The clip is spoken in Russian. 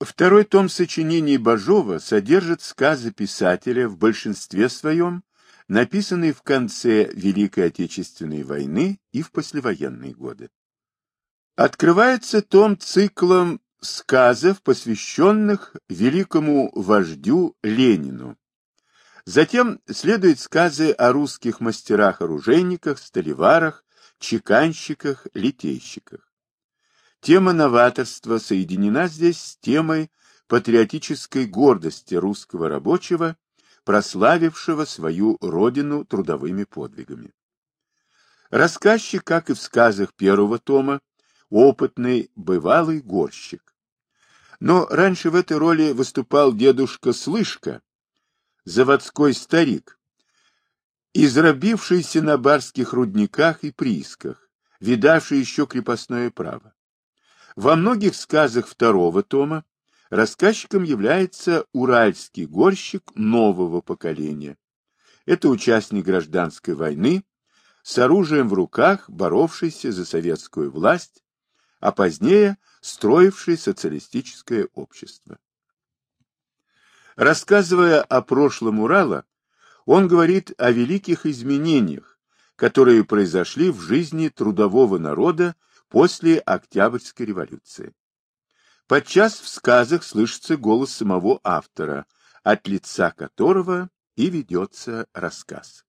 Второй том сочинений Бажова содержит сказы писателя в большинстве своем, написанные в конце Великой Отечественной войны и в послевоенные годы. Открывается том циклом сказов, посвященных великому вождю Ленину. Затем следуют сказы о русских мастерах-оружейниках, столеварах, чеканщиках, литейщиках. Тема новаторства соединена здесь с темой патриотической гордости русского рабочего, прославившего свою родину трудовыми подвигами. Рассказчик, как и в сказах первого тома, опытный, бывалый горщик. Но раньше в этой роли выступал дедушка Слышка, заводской старик, израбившийся на барских рудниках и приисках, видавший еще крепостное право. Во многих сказах второго тома рассказчиком является уральский горщик нового поколения. Это участник гражданской войны, с оружием в руках, боровшийся за советскую власть, а позднее строивший социалистическое общество. Рассказывая о прошлом Урала, он говорит о великих изменениях, которые произошли в жизни трудового народа после Октябрьской революции. Подчас в сказах слышится голос самого автора, от лица которого и ведется рассказ.